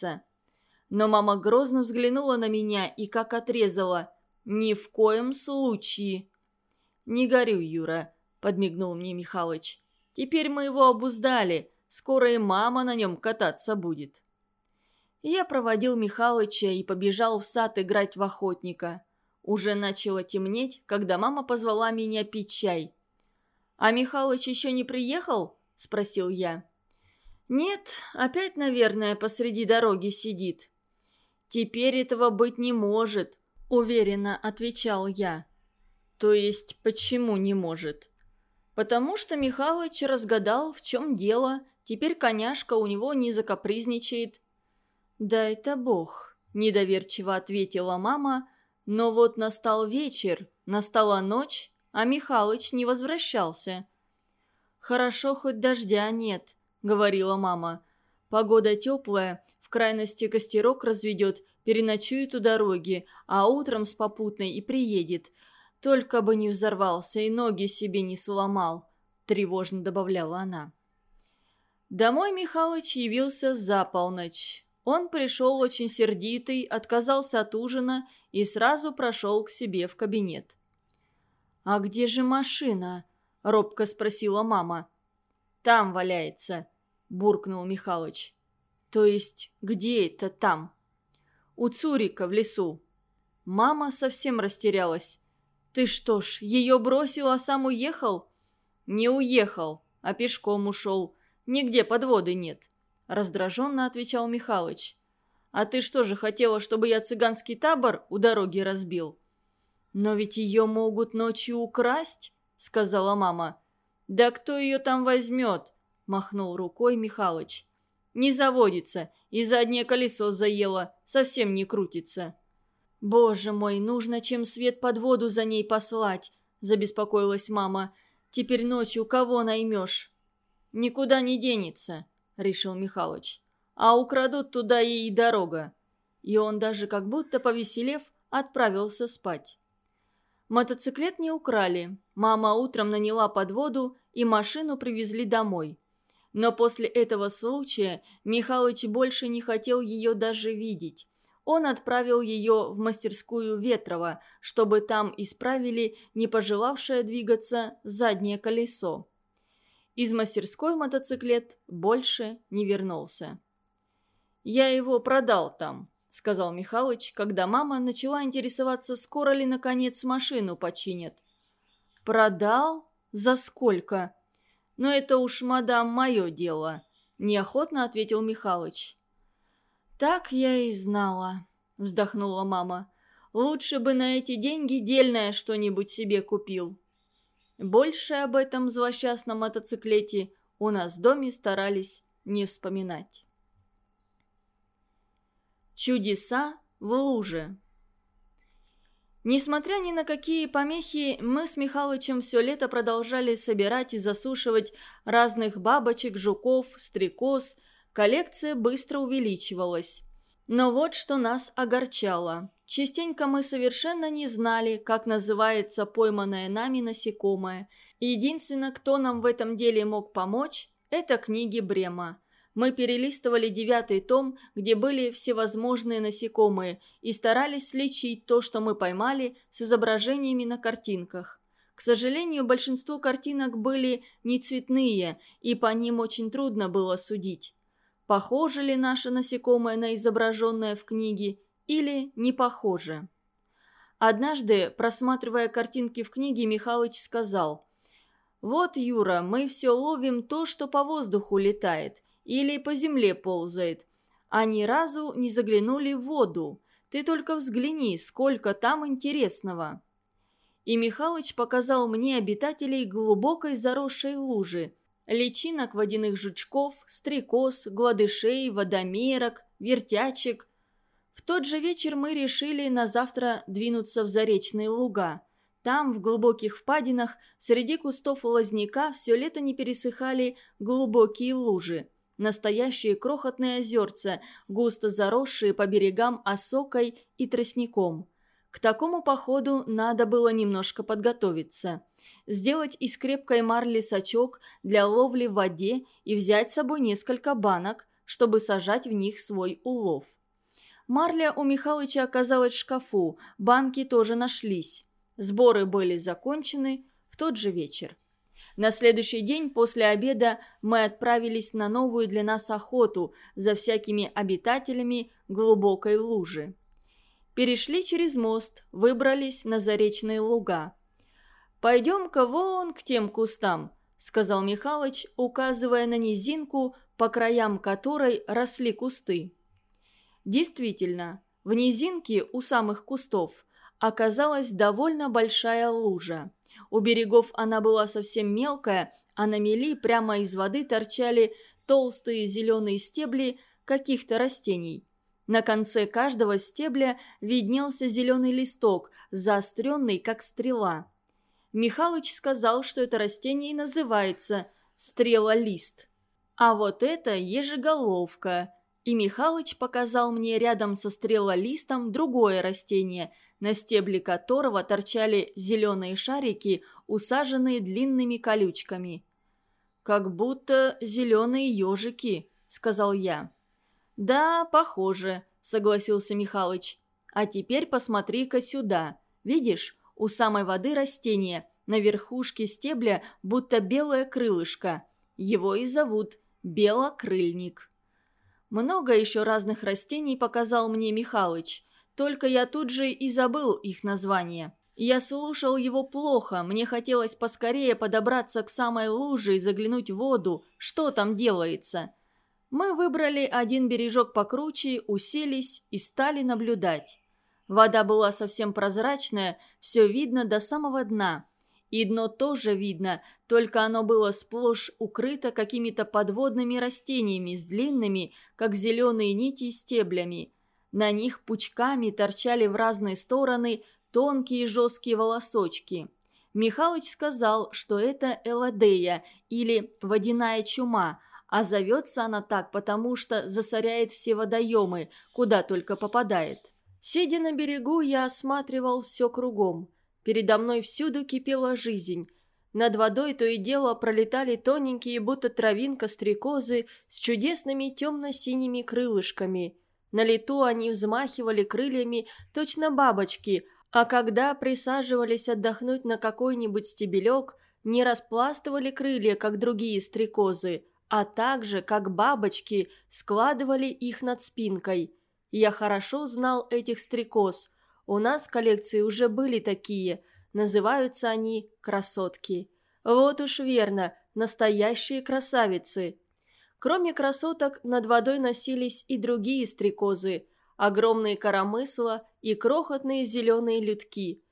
пригодится. Но мама грозно взглянула на меня и как отрезала. «Ни в коем случае!» «Не горюй, Юра», — подмигнул мне Михалыч. «Теперь мы его обуздали. Скоро и мама на нем кататься будет». Я проводил Михалыча и побежал в сад играть в охотника. Уже начало темнеть, когда мама позвала меня пить чай. «А Михалыч еще не приехал?» – спросил я. «Нет, опять, наверное, посреди дороги сидит». «Теперь этого быть не может», – уверенно отвечал я. «То есть почему не может?» «Потому что Михалыч разгадал, в чем дело. Теперь коняшка у него не закапризничает». «Да это бог», – недоверчиво ответила мама, – но вот настал вечер, настала ночь, а Михалыч не возвращался. «Хорошо, хоть дождя нет», — говорила мама. «Погода теплая, в крайности костерок разведет, переночует у дороги, а утром с попутной и приедет. Только бы не взорвался и ноги себе не сломал», — тревожно добавляла она. Домой Михалыч явился за полночь. Он пришел очень сердитый, отказался от ужина и сразу прошел к себе в кабинет. «А где же машина?» – робко спросила мама. «Там валяется», – буркнул Михалыч. «То есть где это там?» «У Цурика в лесу». Мама совсем растерялась. «Ты что ж, ее бросил, а сам уехал?» «Не уехал, а пешком ушел. Нигде подводы нет раздраженно отвечал Михалыч. «А ты что же, хотела, чтобы я цыганский табор у дороги разбил?» «Но ведь ее могут ночью украсть», — сказала мама. «Да кто ее там возьмет?» — махнул рукой Михалыч. «Не заводится, и заднее колесо заело, совсем не крутится». «Боже мой, нужно чем свет под воду за ней послать», — забеспокоилась мама. «Теперь ночью кого наймешь?» «Никуда не денется решил Михалыч. «А украдут туда ей дорога». И он даже как будто повеселев отправился спать. Мотоциклет не украли. Мама утром наняла подводу и машину привезли домой. Но после этого случая Михалыч больше не хотел ее даже видеть. Он отправил ее в мастерскую Ветрова, чтобы там исправили не пожелавшее двигаться заднее колесо. Из мастерской мотоциклет больше не вернулся. «Я его продал там», — сказал Михалыч, когда мама начала интересоваться, скоро ли, наконец, машину починят. «Продал? За сколько?» «Но это уж, мадам, мое дело», — неохотно ответил Михалыч. «Так я и знала», — вздохнула мама. «Лучше бы на эти деньги дельное что-нибудь себе купил». Больше об этом злосчастном мотоциклете у нас в доме старались не вспоминать. Чудеса в луже Несмотря ни на какие помехи, мы с Михалычем все лето продолжали собирать и засушивать разных бабочек, жуков, стрекоз. Коллекция быстро увеличивалась. Но вот что нас огорчало. Частенько мы совершенно не знали, как называется пойманное нами насекомое. Единственное, кто нам в этом деле мог помочь, это книги Брема. Мы перелистывали девятый том, где были всевозможные насекомые, и старались сличить то, что мы поймали, с изображениями на картинках. К сожалению, большинство картинок были не цветные, и по ним очень трудно было судить похоже ли наше насекомое на изображенное в книге или не похоже. Однажды, просматривая картинки в книге, Михалыч сказал, «Вот, Юра, мы все ловим то, что по воздуху летает или по земле ползает, а ни разу не заглянули в воду. Ты только взгляни, сколько там интересного». И Михалыч показал мне обитателей глубокой заросшей лужи – личинок водяных жучков, стрекоз, гладышей, водомерок, вертячек. В тот же вечер мы решили на завтра двинуться в заречные луга. Там, в глубоких впадинах, среди кустов лозняка все лето не пересыхали глубокие лужи. Настоящие крохотные озерца, густо заросшие по берегам осокой и тростником. К такому походу надо было немножко подготовиться. Сделать из крепкой марли сачок для ловли в воде и взять с собой несколько банок, чтобы сажать в них свой улов. Марля у Михалыча оказалась в шкафу, банки тоже нашлись. Сборы были закончены в тот же вечер. На следующий день после обеда мы отправились на новую для нас охоту за всякими обитателями глубокой лужи. Перешли через мост, выбрались на заречные луга. «Пойдем-ка вон к тем кустам», — сказал Михалыч, указывая на низинку, по краям которой росли кусты. Действительно, в низинке у самых кустов оказалась довольно большая лужа. У берегов она была совсем мелкая, а на мели прямо из воды торчали толстые зеленые стебли каких-то растений. На конце каждого стебля виднелся зеленый листок, заостренный, как стрела. Михалыч сказал, что это растение и называется стрелолист. А вот это ежеголовка – и Михалыч показал мне рядом со стрелолистом другое растение, на стебле которого торчали зеленые шарики, усаженные длинными колючками. «Как будто зеленые ежики», — сказал я. «Да, похоже», — согласился Михалыч. «А теперь посмотри-ка сюда. Видишь, у самой воды растение, на верхушке стебля будто белое крылышко. Его и зовут белокрыльник». Много еще разных растений показал мне Михалыч, только я тут же и забыл их название. Я слушал его плохо, мне хотелось поскорее подобраться к самой луже и заглянуть в воду, что там делается. Мы выбрали один бережок покруче, уселись и стали наблюдать. Вода была совсем прозрачная, все видно до самого дна. И дно тоже видно, только оно было сплошь укрыто какими-то подводными растениями с длинными, как зеленые нити, стеблями. На них пучками торчали в разные стороны тонкие жесткие волосочки. Михалыч сказал, что это элодея или водяная чума, а зовется она так, потому что засоряет все водоемы, куда только попадает. Сидя на берегу, я осматривал все кругом – Передо мной всюду кипела жизнь. Над водой то и дело пролетали тоненькие, будто травинка стрекозы с чудесными темно-синими крылышками. На лету они взмахивали крыльями, точно бабочки, а когда присаживались отдохнуть на какой-нибудь стебелек, не распластывали крылья, как другие стрекозы, а также, как бабочки, складывали их над спинкой. Я хорошо знал этих стрекоз – у нас в коллекции уже были такие. Называются они «красотки». Вот уж верно, настоящие красавицы. Кроме красоток, над водой носились и другие стрекозы. Огромные коромысла и крохотные зеленые людки.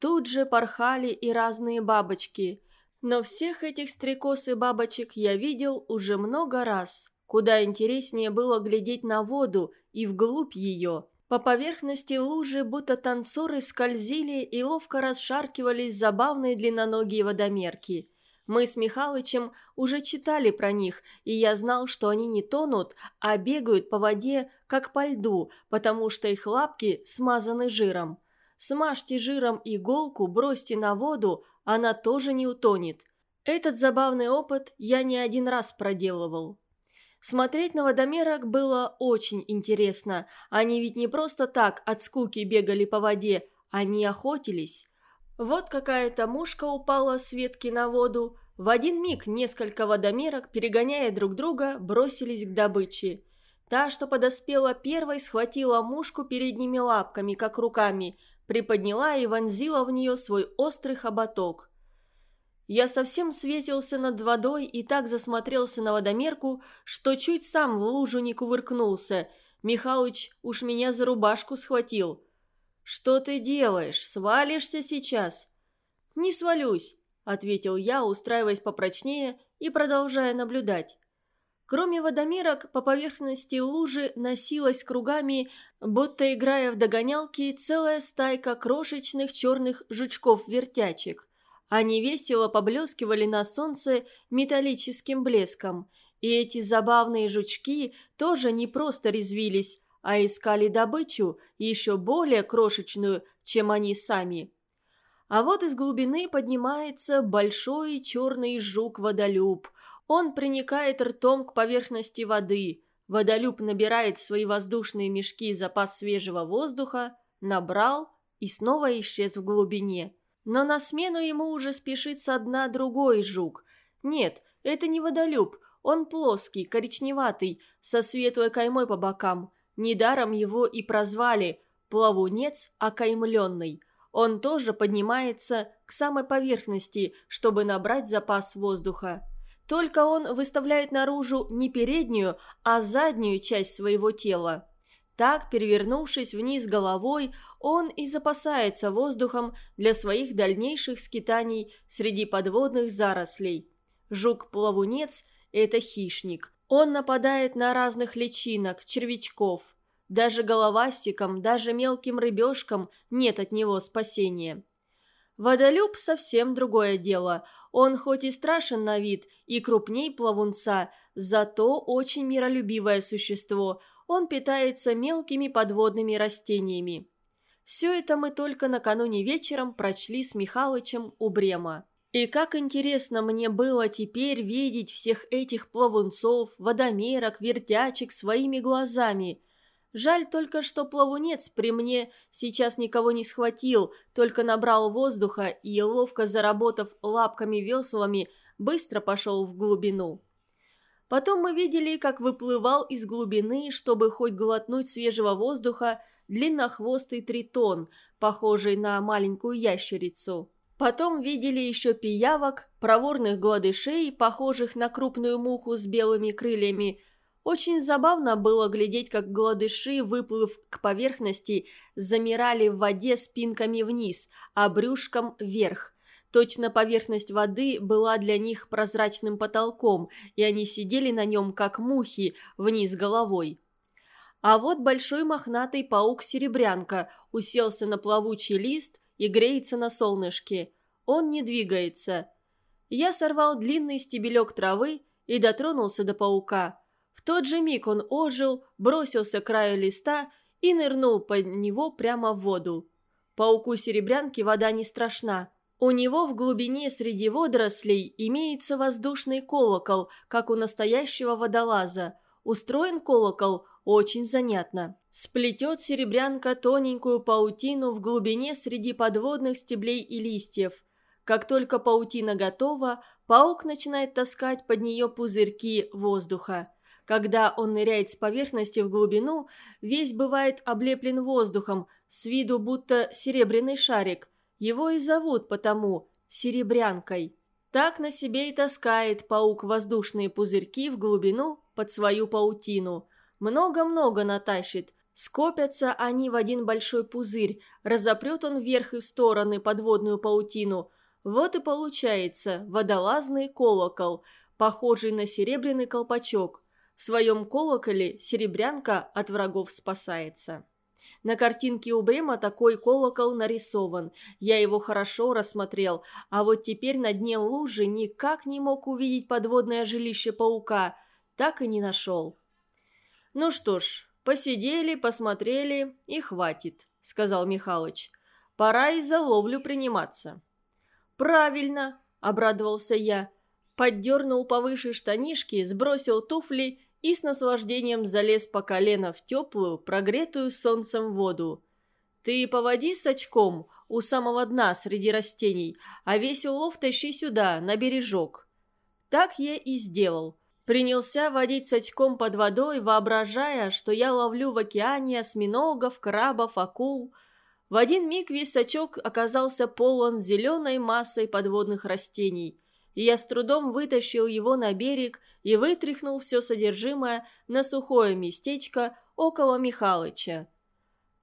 Тут же порхали и разные бабочки. Но всех этих стрекоз и бабочек я видел уже много раз. Куда интереснее было глядеть на воду и вглубь ее – по поверхности лужи будто танцоры скользили и ловко расшаркивались забавные длинноногие водомерки. Мы с Михалычем уже читали про них, и я знал, что они не тонут, а бегают по воде, как по льду, потому что их лапки смазаны жиром. Смажьте жиром иголку, бросьте на воду, она тоже не утонет. Этот забавный опыт я не один раз проделывал. Смотреть на водомерок было очень интересно. Они ведь не просто так от скуки бегали по воде, они охотились. Вот какая-то мушка упала с ветки на воду. В один миг несколько водомерок, перегоняя друг друга, бросились к добыче. Та, что подоспела первой, схватила мушку передними лапками, как руками, приподняла и вонзила в нее свой острый хоботок. Я совсем светился над водой и так засмотрелся на водомерку, что чуть сам в лужу не кувыркнулся. Михалыч уж меня за рубашку схватил. «Что ты делаешь? Свалишься сейчас?» «Не свалюсь», — ответил я, устраиваясь попрочнее и продолжая наблюдать. Кроме водомерок, по поверхности лужи носилась кругами, будто играя в догонялки, целая стайка крошечных черных жучков-вертячек. Они весело поблескивали на солнце металлическим блеском. И эти забавные жучки тоже не просто резвились, а искали добычу, еще более крошечную, чем они сами. А вот из глубины поднимается большой черный жук-водолюб. Он приникает ртом к поверхности воды. Водолюб набирает в свои воздушные мешки запас свежего воздуха, набрал и снова исчез в глубине. Но на смену ему уже спешит со дна другой жук. Нет, это не водолюб, он плоский, коричневатый, со светлой каймой по бокам. Недаром его и прозвали «плавунец окаймленный». Он тоже поднимается к самой поверхности, чтобы набрать запас воздуха. Только он выставляет наружу не переднюю, а заднюю часть своего тела. Так, перевернувшись вниз головой, он и запасается воздухом для своих дальнейших скитаний среди подводных зарослей. Жук-плавунец – это хищник. Он нападает на разных личинок, червячков. Даже головастикам, даже мелким рыбешкам нет от него спасения. Водолюб совсем другое дело. Он хоть и страшен на вид, и крупней плавунца, зато очень миролюбивое существо. Он питается мелкими подводными растениями. Все это мы только накануне вечером прочли с Михалычем у Брема. И как интересно мне было теперь видеть всех этих плавунцов, водомерок, вертячек своими глазами – Жаль только, что плавунец при мне сейчас никого не схватил, только набрал воздуха и, ловко заработав лапками-веслами, быстро пошел в глубину. Потом мы видели, как выплывал из глубины, чтобы хоть глотнуть свежего воздуха, длиннохвостый тритон, похожий на маленькую ящерицу. Потом видели еще пиявок, проворных гладышей, похожих на крупную муху с белыми крыльями, очень забавно было глядеть, как гладыши, выплыв к поверхности, замирали в воде спинками вниз, а брюшком вверх. Точно поверхность воды была для них прозрачным потолком, и они сидели на нем, как мухи, вниз головой. А вот большой мохнатый паук-серебрянка уселся на плавучий лист и греется на солнышке. Он не двигается. Я сорвал длинный стебелек травы и дотронулся до паука – в тот же миг он ожил, бросился к краю листа и нырнул под него прямо в воду. Пауку серебрянки вода не страшна. У него в глубине среди водорослей имеется воздушный колокол, как у настоящего водолаза. Устроен колокол очень занятно. Сплетет серебрянка тоненькую паутину в глубине среди подводных стеблей и листьев. Как только паутина готова, паук начинает таскать под нее пузырьки воздуха. Когда он ныряет с поверхности в глубину, весь бывает облеплен воздухом, с виду будто серебряный шарик. Его и зовут потому серебрянкой. Так на себе и таскает паук воздушные пузырьки в глубину под свою паутину. Много-много натащит. Скопятся они в один большой пузырь, разопрет он вверх и в стороны подводную паутину. Вот и получается водолазный колокол, похожий на серебряный колпачок. В своем колоколе серебрянка от врагов спасается. На картинке у Брема такой колокол нарисован. Я его хорошо рассмотрел, а вот теперь на дне лужи никак не мог увидеть подводное жилище паука. Так и не нашел. «Ну что ж, посидели, посмотрели и хватит», — сказал Михалыч. «Пора и за ловлю приниматься». «Правильно», — обрадовался я. Поддернул повыше штанишки, сбросил туфли и с наслаждением залез по колено в теплую, прогретую солнцем воду. «Ты поводи с очком у самого дна среди растений, а весь улов тащи сюда, на бережок». Так я и сделал. Принялся водить с очком под водой, воображая, что я ловлю в океане осьминогов, крабов, акул. В один миг весь сачок оказался полон зеленой массой подводных растений – и я с трудом вытащил его на берег и вытряхнул все содержимое на сухое местечко около Михалыча.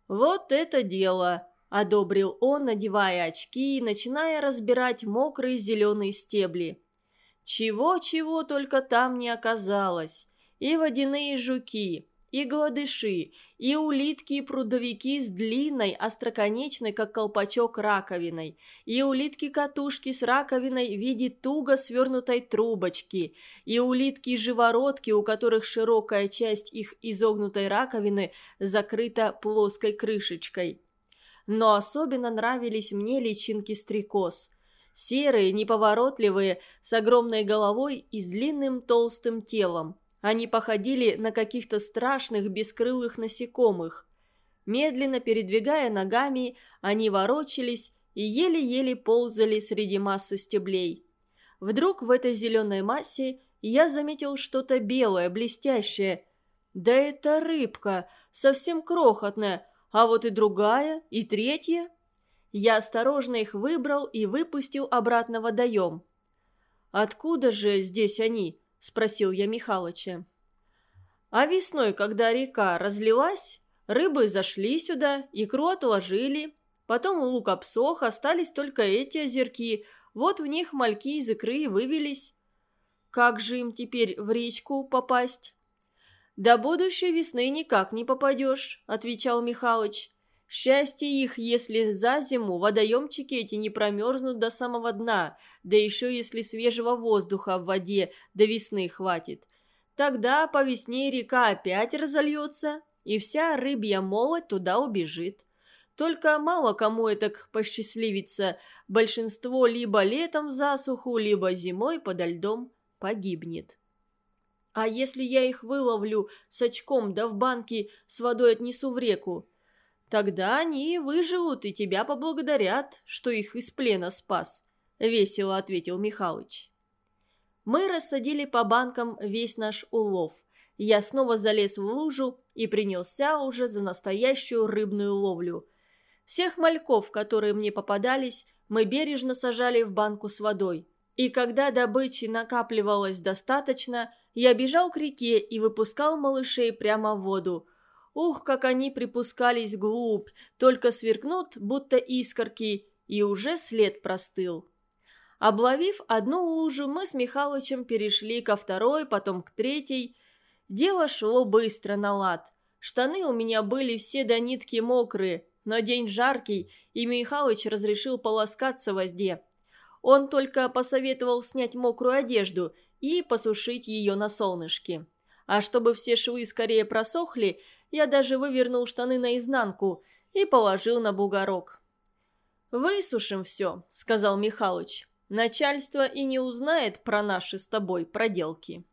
«Вот это дело!» – одобрил он, надевая очки и начиная разбирать мокрые зеленые стебли. Чего-чего только там не оказалось. И водяные жуки, и гладыши, и улитки и прудовики с длинной, остроконечной, как колпачок, раковиной, и улитки-катушки с раковиной в виде туго свернутой трубочки, и улитки-живородки, у которых широкая часть их изогнутой раковины закрыта плоской крышечкой. Но особенно нравились мне личинки-стрекоз – серые, неповоротливые, с огромной головой и с длинным толстым телом. Они походили на каких-то страшных бескрылых насекомых. Медленно передвигая ногами, они ворочались и еле-еле ползали среди массы стеблей. Вдруг в этой зеленой массе я заметил что-то белое, блестящее. Да это рыбка, совсем крохотная, а вот и другая, и третья. Я осторожно их выбрал и выпустил обратно в водоем. «Откуда же здесь они?» – спросил я Михалыча. «А весной, когда река разлилась, рыбы зашли сюда, икру отложили. Потом лук обсох, остались только эти озерки. Вот в них мальки из икры и вывелись. Как же им теперь в речку попасть?» «До будущей весны никак не попадешь», – отвечал Михалыч. Счастье их, если за зиму водоемчики эти не промерзнут до самого дна, да еще если свежего воздуха в воде до весны хватит. Тогда по весне река опять разольется, и вся рыбья молоть туда убежит. Только мало кому это посчастливится, большинство либо летом в засуху, либо зимой подо льдом погибнет. А если я их выловлю с очком, да в банке с водой отнесу в реку? Тогда они выживут и тебя поблагодарят, что их из плена спас», — весело ответил Михалыч. Мы рассадили по банкам весь наш улов. Я снова залез в лужу и принялся уже за настоящую рыбную ловлю. Всех мальков, которые мне попадались, мы бережно сажали в банку с водой. И когда добычи накапливалось достаточно, я бежал к реке и выпускал малышей прямо в воду – Ух, как они припускались глубь, только сверкнут, будто искорки, и уже след простыл. Обловив одну лужу, мы с Михалычем перешли ко второй, потом к третьей. Дело шло быстро на лад. Штаны у меня были все до нитки мокрые, но день жаркий, и Михалыч разрешил полоскаться в возде. Он только посоветовал снять мокрую одежду и посушить ее на солнышке. А чтобы все швы скорее просохли, я даже вывернул штаны наизнанку и положил на бугорок. «Высушим все», — сказал Михалыч. «Начальство и не узнает про наши с тобой проделки».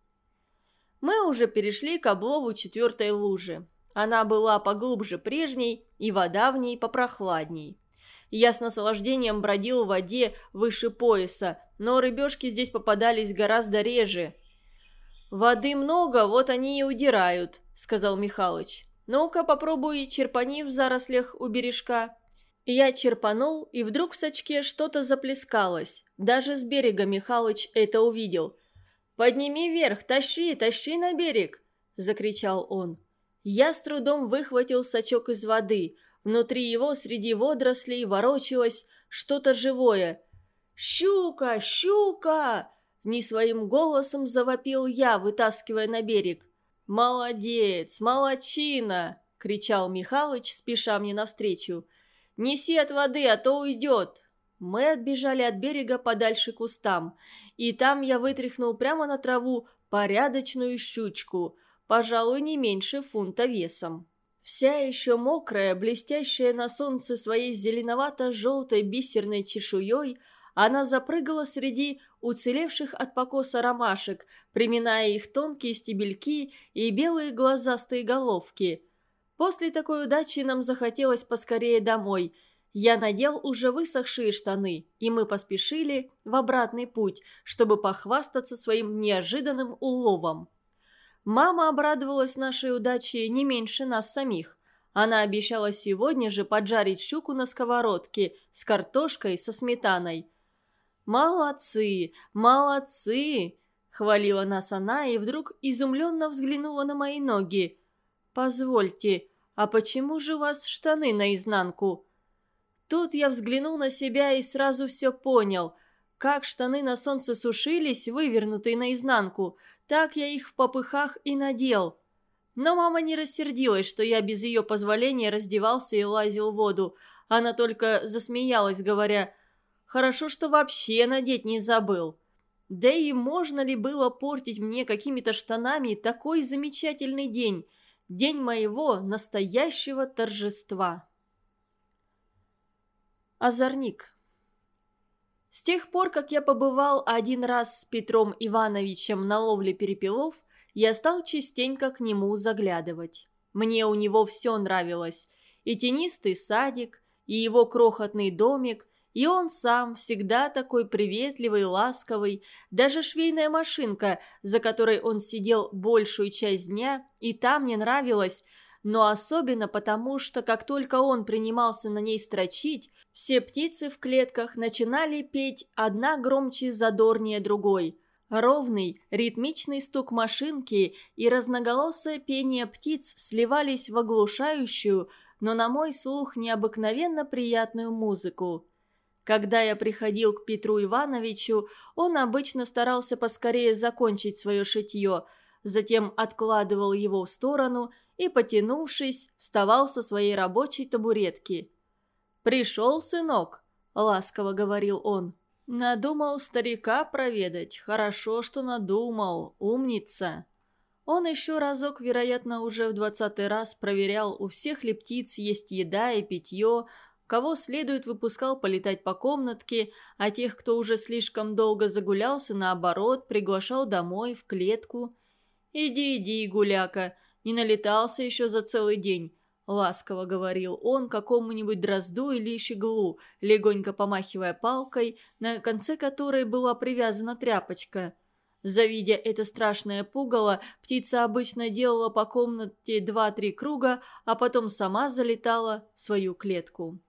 Мы уже перешли к облову четвертой лужи. Она была поглубже прежней, и вода в ней попрохладней. Я с наслаждением бродил в воде выше пояса, но рыбешки здесь попадались гораздо реже. «Воды много, вот они и удирают», — сказал Михалыч. «Ну-ка, попробуй черпани в зарослях у бережка». Я черпанул, и вдруг в сачке что-то заплескалось. Даже с берега Михалыч это увидел. «Подними вверх, тащи, тащи на берег!» – закричал он. Я с трудом выхватил сачок из воды. Внутри его среди водорослей ворочалось что-то живое. «Щука! Щука!» – не своим голосом завопил я, вытаскивая на берег. «Молодец! Молодчина!» – кричал Михалыч, спеша мне навстречу. «Неси от воды, а то уйдет!» Мы отбежали от берега подальше к кустам, и там я вытряхнул прямо на траву порядочную щучку, пожалуй, не меньше фунта весом. Вся еще мокрая, блестящая на солнце своей зеленовато-желтой бисерной чешуей – она запрыгала среди уцелевших от покоса ромашек, приминая их тонкие стебельки и белые глазастые головки. После такой удачи нам захотелось поскорее домой. Я надел уже высохшие штаны, и мы поспешили в обратный путь, чтобы похвастаться своим неожиданным уловом. Мама обрадовалась нашей удаче не меньше нас самих. Она обещала сегодня же поджарить щуку на сковородке с картошкой со сметаной – «Молодцы! Молодцы!» – хвалила нас она и вдруг изумленно взглянула на мои ноги. «Позвольте, а почему же у вас штаны наизнанку?» Тут я взглянул на себя и сразу все понял. Как штаны на солнце сушились, вывернутые наизнанку, так я их в попыхах и надел. Но мама не рассердилась, что я без ее позволения раздевался и лазил в воду. Она только засмеялась, говоря Хорошо, что вообще надеть не забыл. Да и можно ли было портить мне какими-то штанами такой замечательный день, день моего настоящего торжества? Озорник. С тех пор, как я побывал один раз с Петром Ивановичем на ловле перепелов, я стал частенько к нему заглядывать. Мне у него все нравилось. И тенистый садик, и его крохотный домик, и он сам всегда такой приветливый, ласковый. Даже швейная машинка, за которой он сидел большую часть дня, и там мне нравилась, но особенно потому, что как только он принимался на ней строчить, все птицы в клетках начинали петь одна громче задорнее другой. Ровный, ритмичный стук машинки и разноголосое пение птиц сливались в оглушающую, но на мой слух необыкновенно приятную музыку. Когда я приходил к Петру Ивановичу, он обычно старался поскорее закончить свое шитье, затем откладывал его в сторону и, потянувшись, вставал со своей рабочей табуретки. «Пришел, сынок», — ласково говорил он. «Надумал старика проведать. Хорошо, что надумал. Умница». Он еще разок, вероятно, уже в двадцатый раз проверял, у всех ли птиц есть еда и питье, Кого следует, выпускал полетать по комнатке, а тех, кто уже слишком долго загулялся, наоборот, приглашал домой, в клетку. «Иди, иди, гуляка, не налетался еще за целый день», — ласково говорил он какому-нибудь дрозду или щеглу, легонько помахивая палкой, на конце которой была привязана тряпочка. Завидя это страшное пугало, птица обычно делала по комнате два-три круга, а потом сама залетала в свою клетку.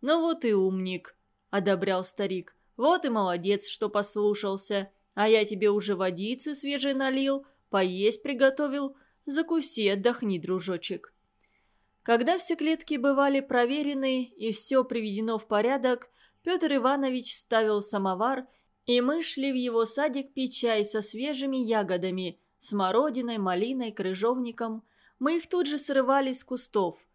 «Ну вот и умник», — одобрял старик. «Вот и молодец, что послушался. А я тебе уже водицы свежей налил, поесть приготовил. Закуси, отдохни, дружочек». Когда все клетки бывали проверены и все приведено в порядок, Петр Иванович ставил самовар, и мы шли в его садик пить чай со свежими ягодами, смородиной, малиной, крыжовником. Мы их тут же срывали с кустов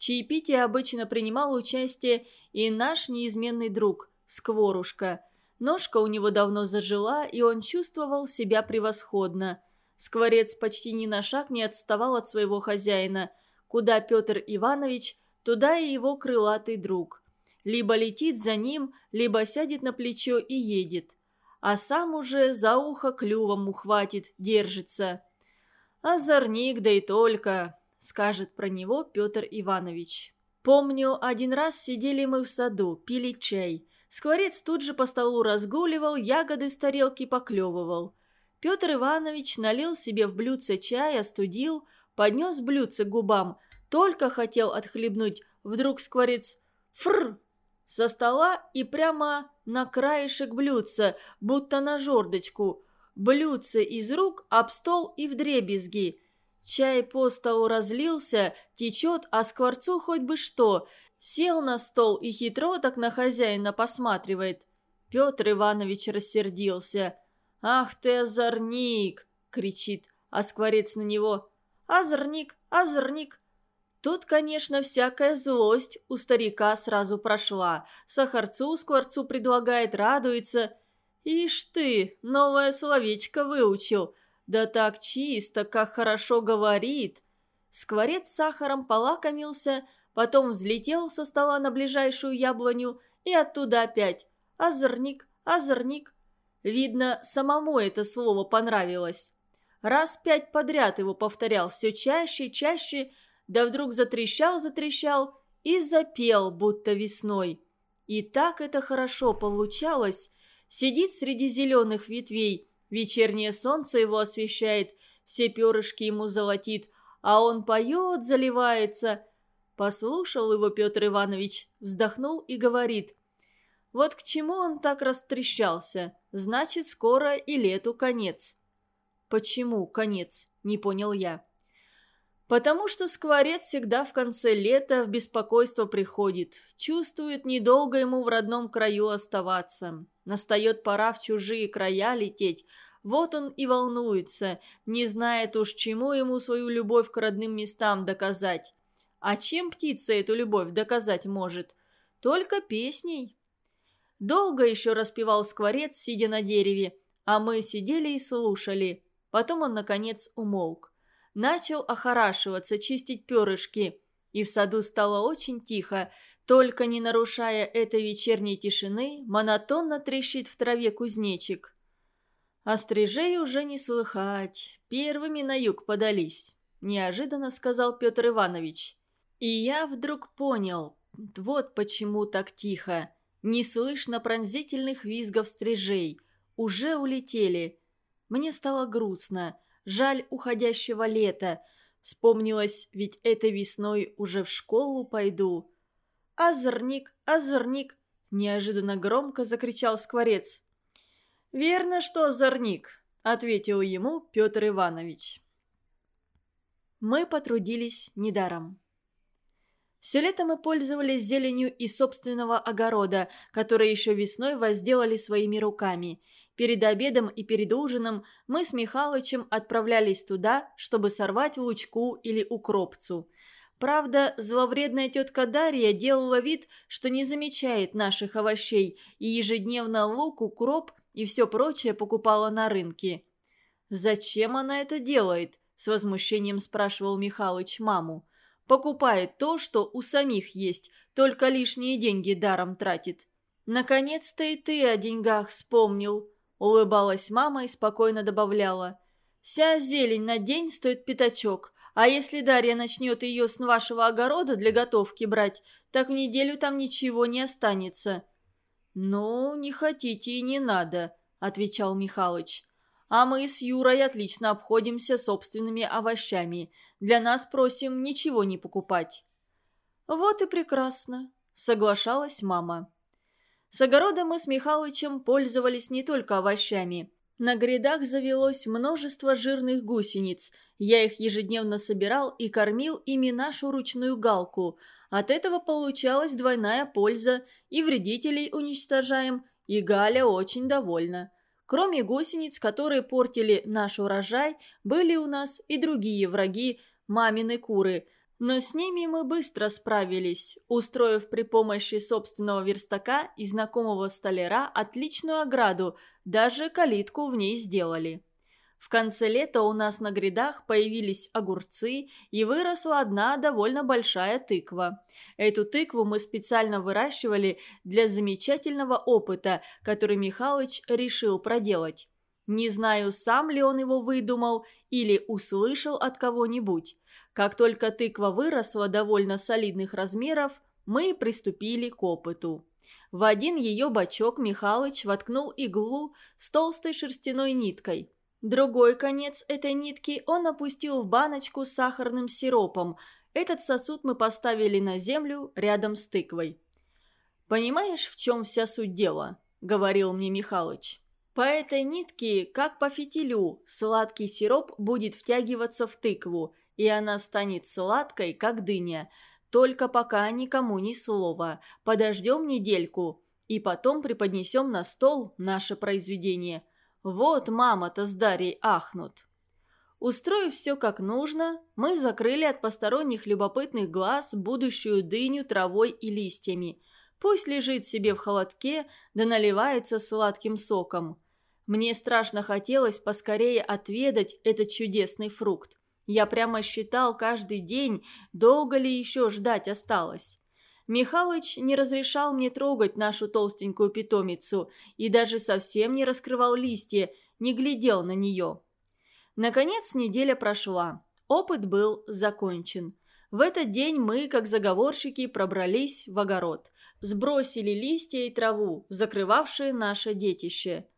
чаепитии обычно принимал участие и наш неизменный друг, Скворушка. Ножка у него давно зажила, и он чувствовал себя превосходно. Скворец почти ни на шаг не отставал от своего хозяина. Куда Петр Иванович, туда и его крылатый друг. Либо летит за ним, либо сядет на плечо и едет. А сам уже за ухо клювом ухватит, держится. Озорник, да и только скажет про него Петр Иванович. Помню, один раз сидели мы в саду, пили чай. Скворец тут же по столу разгуливал, ягоды с тарелки поклевывал. Петр Иванович налил себе в блюдце чай, остудил, поднес блюдце к губам. Только хотел отхлебнуть, вдруг скворец «фрр» со стола и прямо на краешек блюдца, будто на жердочку. Блюдце из рук об стол и в дребезги. Чай по столу разлился, течет, а скворцу хоть бы что. Сел на стол и хитро так на хозяина посматривает. Петр Иванович рассердился. «Ах ты, озорник!» — кричит, а скворец на него. «Озорник, озорник!» Тут, конечно, всякая злость у старика сразу прошла. Сахарцу скворцу предлагает, радуется. «Ишь ты, новое словечко выучил!» Да так чисто, как хорошо говорит!» Скворец с сахаром полакомился, потом взлетел со стола на ближайшую яблоню и оттуда опять. «Озорник, озорник!» Видно, самому это слово понравилось. Раз пять подряд его повторял все чаще, чаще, да вдруг затрещал-затрещал и запел, будто весной. И так это хорошо получалось. Сидит среди зеленых ветвей, Вечернее солнце его освещает, все перышки ему золотит, а он поет, заливается. Послушал его Петр Иванович, вздохнул и говорит. Вот к чему он так растрещался, значит, скоро и лету конец. Почему конец, не понял я. Потому что скворец всегда в конце лета в беспокойство приходит, чувствует недолго ему в родном краю оставаться. Настает пора в чужие края лететь, вот он и волнуется, не знает уж, чему ему свою любовь к родным местам доказать. А чем птица эту любовь доказать может? Только песней. Долго еще распевал скворец, сидя на дереве, а мы сидели и слушали. Потом он, наконец, умолк начал охорашиваться, чистить перышки. И в саду стало очень тихо, только не нарушая этой вечерней тишины, монотонно трещит в траве кузнечик. А стрижей уже не слыхать. Первыми на юг подались», – неожиданно сказал Петр Иванович. И я вдруг понял, вот почему так тихо. Не слышно пронзительных визгов стрижей. Уже улетели. Мне стало грустно. Жаль уходящего лета. Вспомнилось, ведь этой весной уже в школу пойду. «Озорник, озорник!» – неожиданно громко закричал скворец. «Верно, что озорник», – ответил ему Петр Иванович. Мы потрудились недаром. Все лето мы пользовались зеленью из собственного огорода, который еще весной возделали своими руками. Перед обедом и перед ужином мы с Михалычем отправлялись туда, чтобы сорвать лучку или укропцу. Правда, зловредная тетка Дарья делала вид, что не замечает наших овощей, и ежедневно лук, укроп и все прочее покупала на рынке. «Зачем она это делает?» – с возмущением спрашивал Михалыч маму. Покупает то, что у самих есть, только лишние деньги даром тратит. «Наконец-то и ты о деньгах вспомнил», – улыбалась мама и спокойно добавляла. «Вся зелень на день стоит пятачок, а если Дарья начнет ее с вашего огорода для готовки брать, так в неделю там ничего не останется». «Ну, не хотите и не надо», – отвечал Михалыч. А мы с Юрой отлично обходимся собственными овощами. Для нас просим ничего не покупать». «Вот и прекрасно», — соглашалась мама. С огорода мы с Михалычем пользовались не только овощами. На грядах завелось множество жирных гусениц. Я их ежедневно собирал и кормил ими нашу ручную галку. От этого получалась двойная польза, и вредителей уничтожаем, и Галя очень довольна. Кроме гусениц, которые портили наш урожай, были у нас и другие враги, мамины куры. Но с ними мы быстро справились, устроив при помощи собственного верстака и знакомого столяра отличную ограду, даже калитку в ней сделали. В конце лета у нас на грядах появились огурцы и выросла одна довольно большая тыква. Эту тыкву мы специально выращивали для замечательного опыта, который Михалыч решил проделать. Не знаю, сам ли он его выдумал или услышал от кого-нибудь. Как только тыква выросла довольно солидных размеров, мы приступили к опыту. В один ее бачок Михалыч воткнул иглу с толстой шерстяной ниткой – Другой конец этой нитки он опустил в баночку с сахарным сиропом. Этот сосуд мы поставили на землю рядом с тыквой. «Понимаешь, в чем вся суть дела?» – говорил мне Михалыч. «По этой нитке, как по фитилю, сладкий сироп будет втягиваться в тыкву, и она станет сладкой, как дыня. Только пока никому ни слова. Подождем недельку, и потом преподнесем на стол наше произведение. Вот мама-то с Дарьей ахнут. Устроив все как нужно, мы закрыли от посторонних любопытных глаз будущую дыню травой и листьями. Пусть лежит себе в холодке, да наливается сладким соком. Мне страшно хотелось поскорее отведать этот чудесный фрукт. Я прямо считал каждый день, долго ли еще ждать осталось. Михалыч не разрешал мне трогать нашу толстенькую питомицу и даже совсем не раскрывал листья, не глядел на нее. Наконец неделя прошла. Опыт был закончен. В этот день мы, как заговорщики, пробрались в огород. Сбросили листья и траву, закрывавшие наше детище.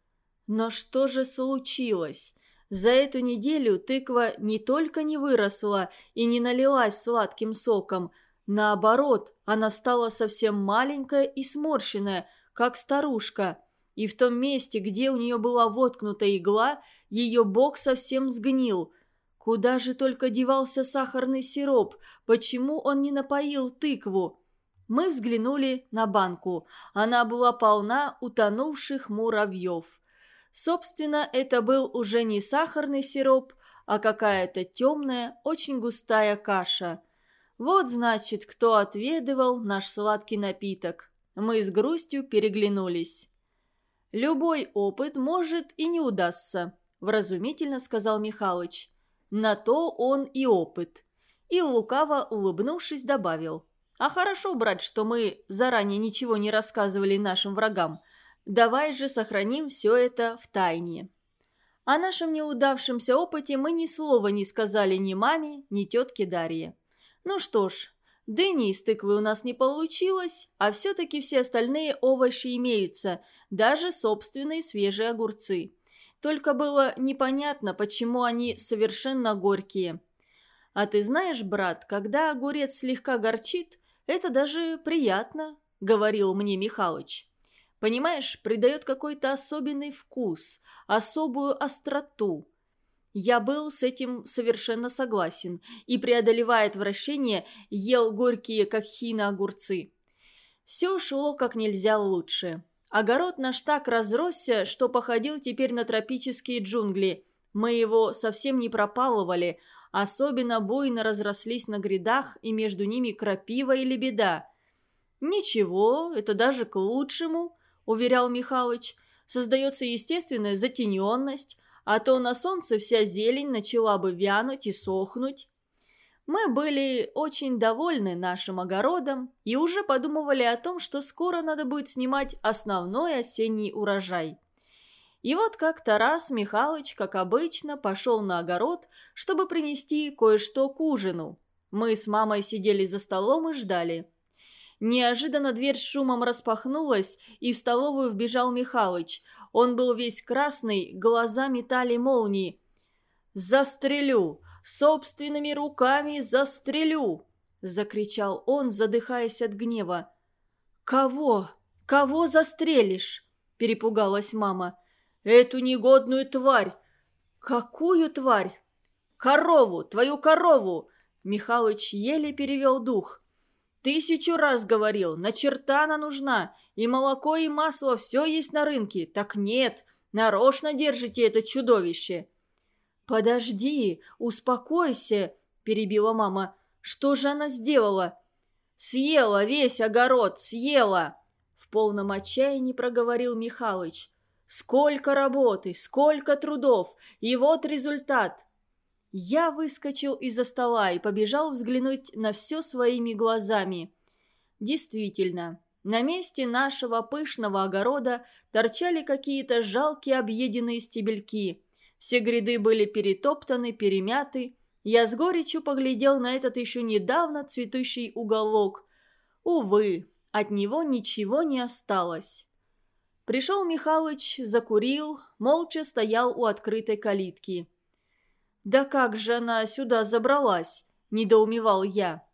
Но что же случилось? За эту неделю тыква не только не выросла и не налилась сладким соком, Наоборот, она стала совсем маленькая и сморщенная, как старушка. И в том месте, где у нее была воткнута игла, ее бок совсем сгнил. Куда же только девался сахарный сироп? Почему он не напоил тыкву? Мы взглянули на банку. Она была полна утонувших муравьев. Собственно, это был уже не сахарный сироп, а какая-то темная, очень густая каша – вот, значит, кто отведывал наш сладкий напиток. Мы с грустью переглянулись. «Любой опыт может и не удастся», – вразумительно сказал Михалыч. «На то он и опыт». И лукаво улыбнувшись добавил. «А хорошо, брат, что мы заранее ничего не рассказывали нашим врагам. Давай же сохраним все это в тайне». О нашем неудавшемся опыте мы ни слова не сказали ни маме, ни тетке Дарье. Ну что ж, дыни из тыквы у нас не получилось, а все-таки все остальные овощи имеются, даже собственные свежие огурцы. Только было непонятно, почему они совершенно горькие. А ты знаешь, брат, когда огурец слегка горчит, это даже приятно, говорил мне Михалыч. Понимаешь, придает какой-то особенный вкус, особую остроту. Я был с этим совершенно согласен и, преодолевая отвращение, ел горькие, как хина, огурцы. Все шло как нельзя лучше. Огород наш так разросся, что походил теперь на тропические джунгли. Мы его совсем не пропалывали, особенно буйно разрослись на грядах и между ними крапива и лебеда. Ничего, это даже к лучшему –– уверял Михалыч. «Создается естественная затененность, а то на солнце вся зелень начала бы вянуть и сохнуть». Мы были очень довольны нашим огородом и уже подумывали о том, что скоро надо будет снимать основной осенний урожай. И вот как-то раз Михалыч, как обычно, пошел на огород, чтобы принести кое-что к ужину. Мы с мамой сидели за столом и ждали. Неожиданно дверь с шумом распахнулась, и в столовую вбежал Михалыч. Он был весь красный, глаза метали молнии. «Застрелю! Собственными руками застрелю!» – закричал он, задыхаясь от гнева. «Кого? Кого застрелишь?» – перепугалась мама. «Эту негодную тварь!» «Какую тварь?» «Корову! Твою корову!» Михалыч еле перевел дух. Тысячу раз говорил, на черта она нужна. И молоко, и масло, все есть на рынке. Так нет, нарочно держите это чудовище. «Подожди, успокойся», – перебила мама. «Что же она сделала?» «Съела весь огород, съела!» В полном отчаянии проговорил Михалыч. «Сколько работы, сколько трудов, и вот результат. Я выскочил из-за стола и побежал взглянуть на все своими глазами. Действительно, на месте нашего пышного огорода торчали какие-то жалкие объеденные стебельки. Все гряды были перетоптаны, перемяты. Я с горечью поглядел на этот еще недавно цветущий уголок. Увы, от него ничего не осталось. Пришел Михалыч, закурил, молча стоял у открытой калитки. «Да как же она сюда забралась?» – недоумевал я.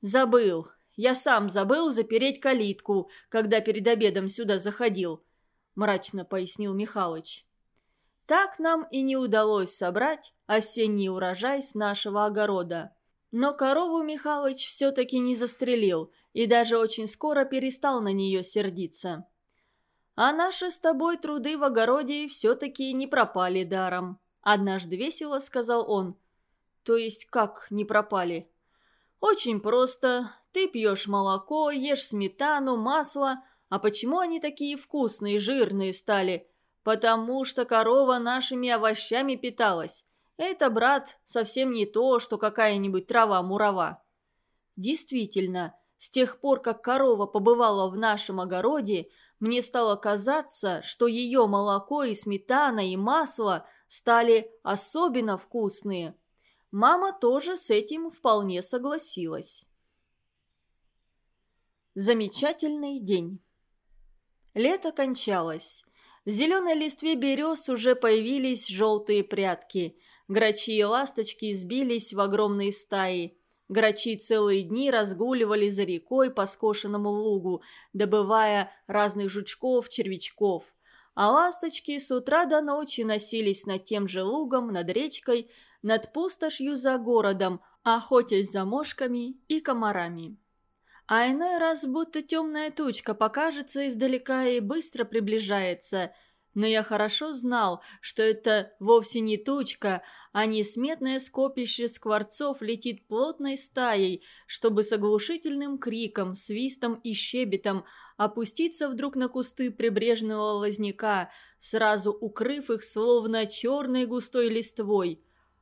«Забыл. Я сам забыл запереть калитку, когда перед обедом сюда заходил», – мрачно пояснил Михалыч. Так нам и не удалось собрать осенний урожай с нашего огорода. Но корову Михалыч все-таки не застрелил и даже очень скоро перестал на нее сердиться. А наши с тобой труды в огороде все-таки не пропали даром. Однажды весело сказал он. То есть как не пропали? Очень просто. Ты пьешь молоко, ешь сметану, масло. А почему они такие вкусные, жирные стали? Потому что корова нашими овощами питалась. Это, брат, совсем не то, что какая-нибудь трава-мурава. Действительно, с тех пор, как корова побывала в нашем огороде, мне стало казаться, что ее молоко и сметана и масло стали особенно вкусные. Мама тоже с этим вполне согласилась. Замечательный день. Лето кончалось. В зеленой листве берез уже появились желтые прятки. Грачи и ласточки сбились в огромные стаи. Грачи целые дни разгуливали за рекой по скошенному лугу, добывая разных жучков, червячков а ласточки с утра до ночи носились над тем же лугом, над речкой, над пустошью за городом, охотясь за мошками и комарами. А иной раз будто темная тучка покажется издалека и быстро приближается – но я хорошо знал, что это вовсе не тучка, а несметное скопище скворцов летит плотной стаей, чтобы с оглушительным криком, свистом и щебетом опуститься вдруг на кусты прибрежного лозняка, сразу укрыв их словно черной густой листвой.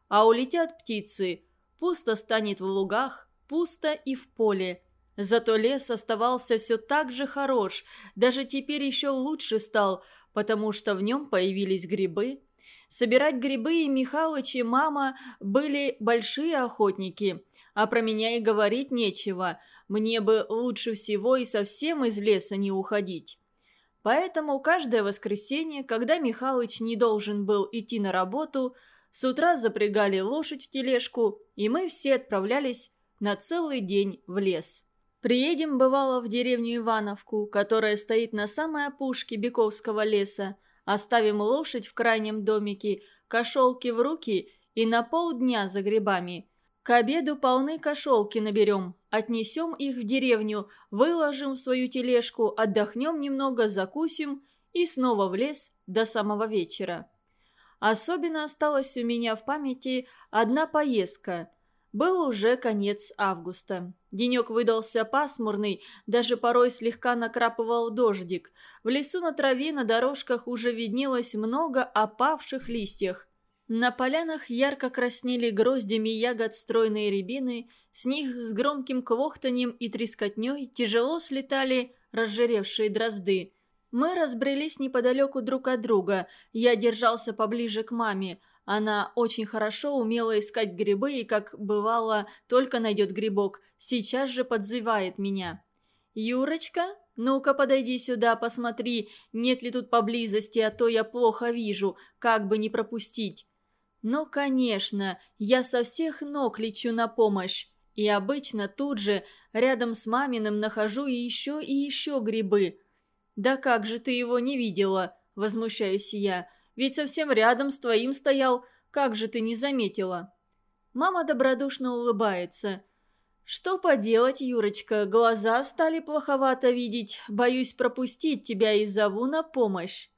А улетят птицы, пусто станет в лугах, пусто и в поле. Зато лес оставался все так же хорош, даже теперь еще лучше стал – потому что в нем появились грибы. Собирать грибы и Михалыч и мама были большие охотники, а про меня и говорить нечего. Мне бы лучше всего и совсем из леса не уходить. Поэтому каждое воскресенье, когда Михалыч не должен был идти на работу, с утра запрягали лошадь в тележку, и мы все отправлялись на целый день в лес. Приедем, бывало, в деревню Ивановку, которая стоит на самой опушке Бековского леса, оставим лошадь в крайнем домике, кошелки в руки и на полдня за грибами. К обеду полны кошелки наберем, отнесем их в деревню, выложим в свою тележку, отдохнем немного, закусим и снова в лес до самого вечера. Особенно осталась у меня в памяти одна поездка – был уже конец августа. Денек выдался пасмурный, даже порой слегка накрапывал дождик. В лесу на траве на дорожках уже виднелось много опавших листьев. На полянах ярко краснели гроздями ягод стройные рябины, с них с громким квохтаньем и трескотней тяжело слетали разжиревшие дрозды. Мы разбрелись неподалеку друг от друга, я держался поближе к маме – она очень хорошо умела искать грибы и, как бывало, только найдет грибок, сейчас же подзывает меня. «Юрочка, ну-ка подойди сюда, посмотри, нет ли тут поблизости, а то я плохо вижу, как бы не пропустить». «Ну, конечно, я со всех ног лечу на помощь. И обычно тут же, рядом с маминым, нахожу и еще и еще грибы». «Да как же ты его не видела?» – возмущаюсь я – ведь совсем рядом с твоим стоял. Как же ты не заметила?» Мама добродушно улыбается. «Что поделать, Юрочка, глаза стали плоховато видеть. Боюсь пропустить тебя и зову на помощь».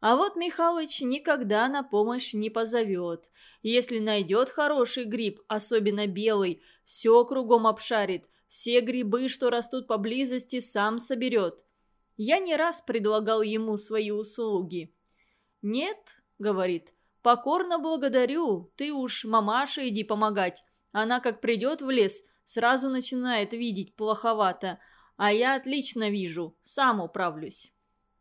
А вот Михалыч никогда на помощь не позовет. Если найдет хороший гриб, особенно белый, все кругом обшарит, все грибы, что растут поблизости, сам соберет. Я не раз предлагал ему свои услуги. «Нет», — говорит, — «покорно благодарю, ты уж мамаше иди помогать. Она как придет в лес, сразу начинает видеть плоховато, а я отлично вижу, сам управлюсь».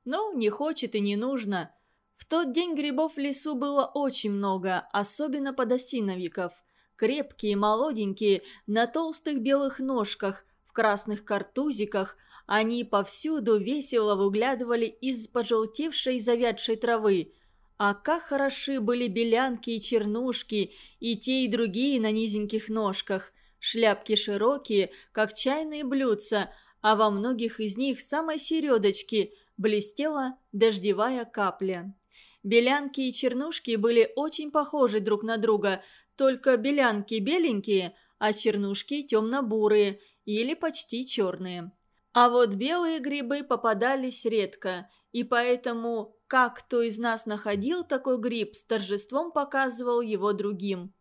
Ну, не хочет и не нужно. В тот день грибов в лесу было очень много, особенно подосиновиков. Крепкие, молоденькие, на толстых белых ножках, в красных картузиках – они повсюду весело выглядывали из пожелтевшей завядшей травы. А как хороши были белянки и чернушки, и те, и другие на низеньких ножках. Шляпки широкие, как чайные блюдца, а во многих из них самой середочки блестела дождевая капля. Белянки и чернушки были очень похожи друг на друга, только белянки беленькие, а чернушки темно-бурые или почти черные. А вот белые грибы попадались редко, и поэтому, как кто из нас находил такой гриб, с торжеством показывал его другим.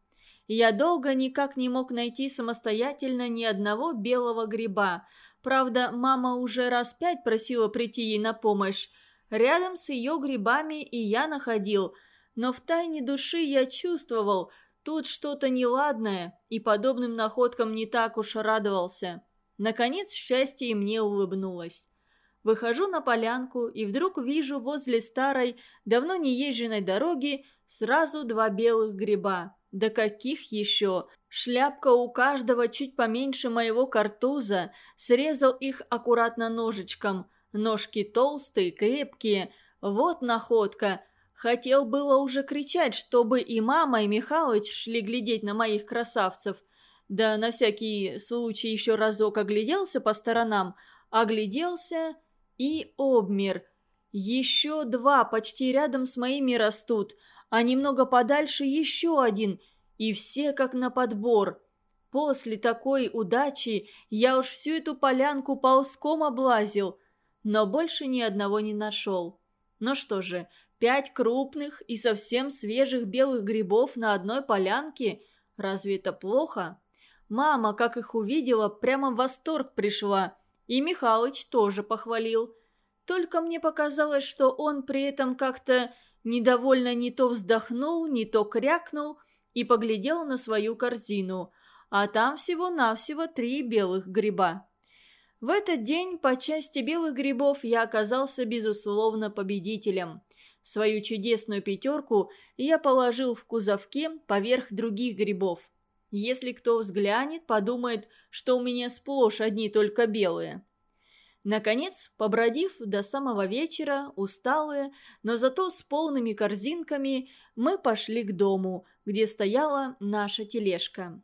Я долго никак не мог найти самостоятельно ни одного белого гриба. Правда, мама уже раз пять просила прийти ей на помощь. Рядом с ее грибами и я находил, но в тайне души я чувствовал, тут что-то неладное, и подобным находкам не так уж радовался. Наконец счастье мне улыбнулось. Выхожу на полянку и вдруг вижу возле старой, давно не езженной дороги сразу два белых гриба. Да каких еще? Шляпка у каждого чуть поменьше моего картуза, срезал их аккуратно ножичком. Ножки толстые, крепкие. Вот находка. Хотел было уже кричать, чтобы и мама, и Михалыч шли глядеть на моих красавцев. Да на всякий случай еще разок огляделся по сторонам, огляделся и обмер. Еще два почти рядом с моими растут, а немного подальше еще один, и все как на подбор. После такой удачи я уж всю эту полянку ползком облазил, но больше ни одного не нашел. Ну что же, пять крупных и совсем свежих белых грибов на одной полянке? Разве это плохо? Мама, как их увидела, прямо в восторг пришла. И Михалыч тоже похвалил. Только мне показалось, что он при этом как-то недовольно не то вздохнул, не то крякнул и поглядел на свою корзину. А там всего-навсего три белых гриба. В этот день по части белых грибов я оказался, безусловно, победителем. Свою чудесную пятерку я положил в кузовке поверх других грибов. Если кто взглянет, подумает, что у меня сплошь одни только белые. Наконец, побродив до самого вечера, усталые, но зато с полными корзинками, мы пошли к дому, где стояла наша тележка.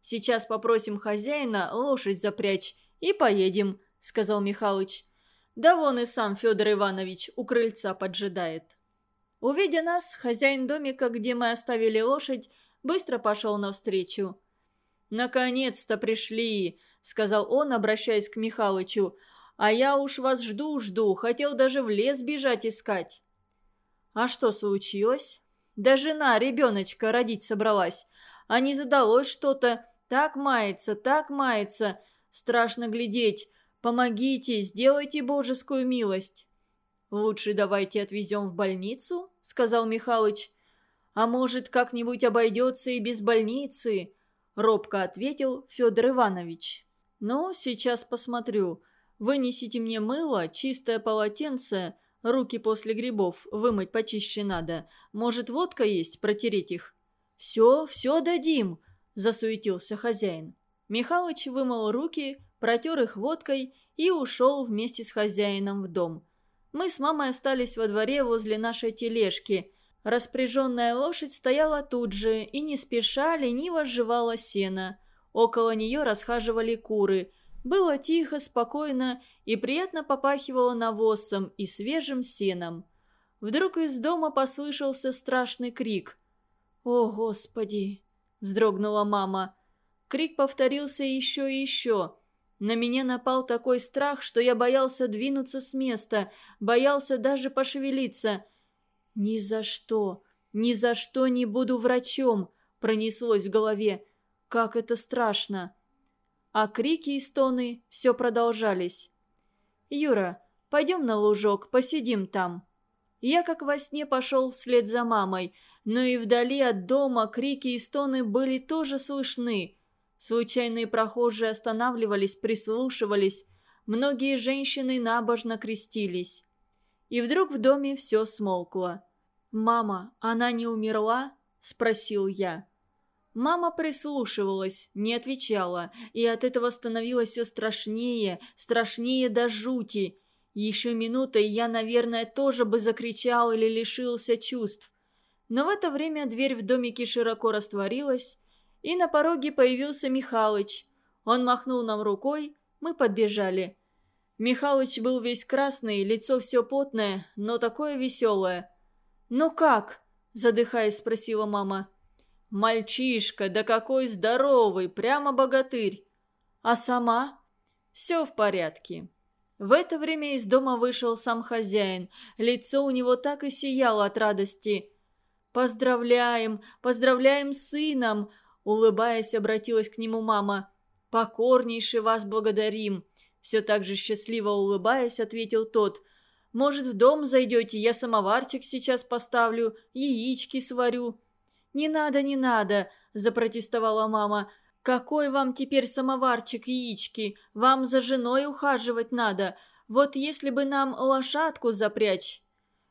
«Сейчас попросим хозяина лошадь запрячь и поедем», — сказал Михалыч. «Да вон и сам Федор Иванович у крыльца поджидает». Увидя нас, хозяин домика, где мы оставили лошадь, быстро пошел навстречу. «Наконец-то пришли», — сказал он, обращаясь к Михалычу. А я уж вас жду-жду, хотел даже в лес бежать искать». «А что случилось?» «Да жена ребеночка родить собралась. А не задалось что-то. Так мается, так мается. Страшно глядеть. Помогите, сделайте божескую милость». «Лучше давайте отвезем в больницу», — сказал Михалыч. «А может, как-нибудь обойдется и без больницы?» — робко ответил Федор Иванович. «Ну, сейчас посмотрю. Вынесите мне мыло, чистое полотенце, руки после грибов вымыть почище надо. Может, водка есть, протереть их?» «Все, все дадим», – засуетился хозяин. Михалыч вымыл руки, протер их водкой и ушел вместе с хозяином в дом. Мы с мамой остались во дворе возле нашей тележки. Распряженная лошадь стояла тут же и не спеша лениво жевала сено. Около нее расхаживали куры – было тихо, спокойно и приятно попахивало навозом и свежим сеном. Вдруг из дома послышался страшный крик. «О, Господи!» – вздрогнула мама. Крик повторился еще и еще. На меня напал такой страх, что я боялся двинуться с места, боялся даже пошевелиться. «Ни за что, ни за что не буду врачом!» – пронеслось в голове. «Как это страшно!» а крики и стоны все продолжались. «Юра, пойдем на лужок, посидим там». Я как во сне пошел вслед за мамой, но и вдали от дома крики и стоны были тоже слышны. Случайные прохожие останавливались, прислушивались. Многие женщины набожно крестились. И вдруг в доме все смолкло. «Мама, она не умерла?» – спросил я. Мама прислушивалась, не отвечала, и от этого становилось все страшнее, страшнее до жути. Еще минутой я, наверное, тоже бы закричал или лишился чувств. Но в это время дверь в домике широко растворилась, и на пороге появился Михалыч. Он махнул нам рукой, мы подбежали. Михалыч был весь красный, лицо все потное, но такое веселое. «Ну как?» – задыхаясь, спросила мама. «Мальчишка, да какой здоровый, прямо богатырь!» «А сама?» «Все в порядке». В это время из дома вышел сам хозяин. Лицо у него так и сияло от радости. «Поздравляем, поздравляем с сыном!» Улыбаясь, обратилась к нему мама. «Покорнейше вас благодарим!» Все так же счастливо улыбаясь, ответил тот. «Может, в дом зайдете, я самоварчик сейчас поставлю, яички сварю». «Не надо, не надо!» – запротестовала мама. «Какой вам теперь самоварчик яички? Вам за женой ухаживать надо. Вот если бы нам лошадку запрячь».